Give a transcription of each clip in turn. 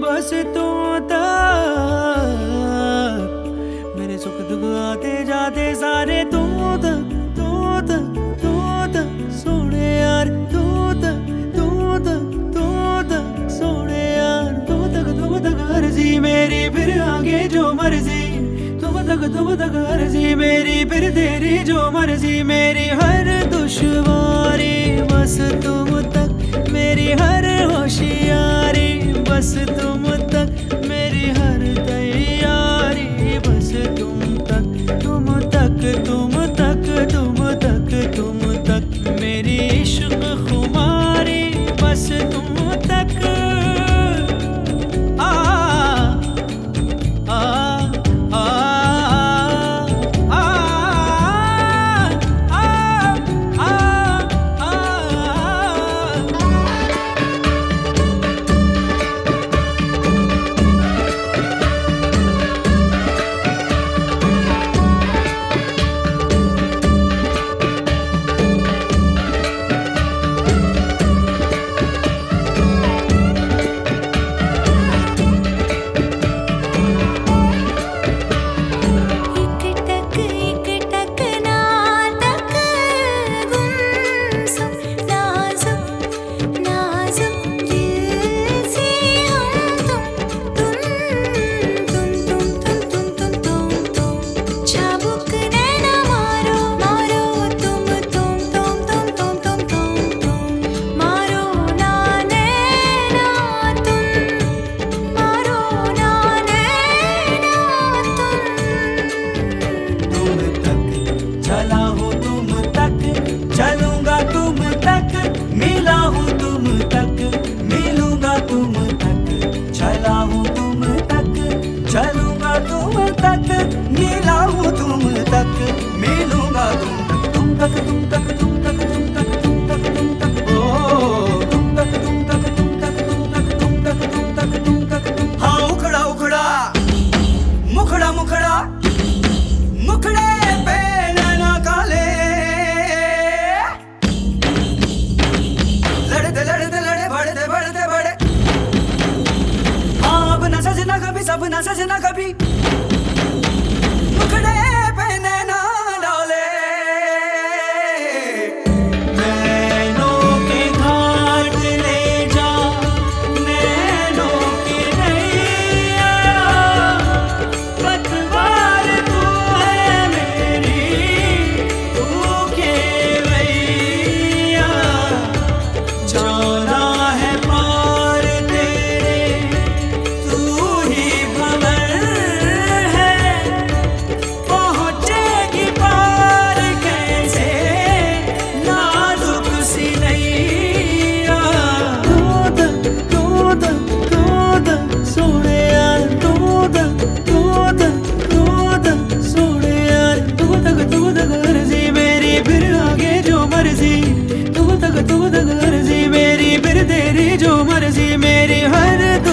तुम तक। मेरे सुख दुख आते जाते सारे तू तक तू तक तू तक। सोने यार, तू तक तू तक तू तक। सोने यार, तू तक तुम तक। अर्जी मेरी, फिर आगे जो मर्ज़ी। तुम तक तुम तक अर्जी मेरी, फिर तेरी जो मर्ज़ी। मेरी हर दुश्वारी बस तुम तक। मेरी हर तक मिला हूँ तुम तक मिलूँगा तुम तुम तक तुम तक तुम तक तुम तक तुम तक तुम तक ओ तुम तक तुम तक तुम तक तुम तक तुम तक तुम तक तुम तक हाँ उखड़ा उखड़ा मुखड़ा मुखड़ा मुखड़े लड़ते लड़ते लड़े बढ़ते हाँ कभी सब न सजना कभी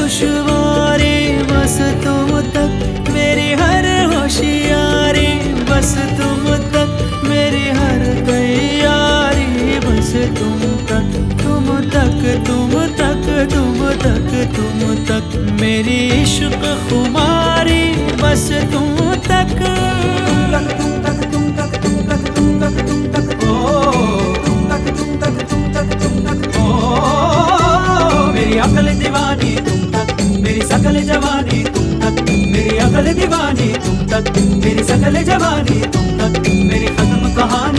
दुश्वारी बस तुम तक मेरी हर होशियारी बस तुम तक मेरी हर तैयारी बस तुम तक तुम तक तुम तक तुम तक तुम तक मेरी इश्क खुमारी बस तुम तक तक तक तुम तक तक ओ अकल सकल जवानी तुम तक मेरी खत्म कहानी।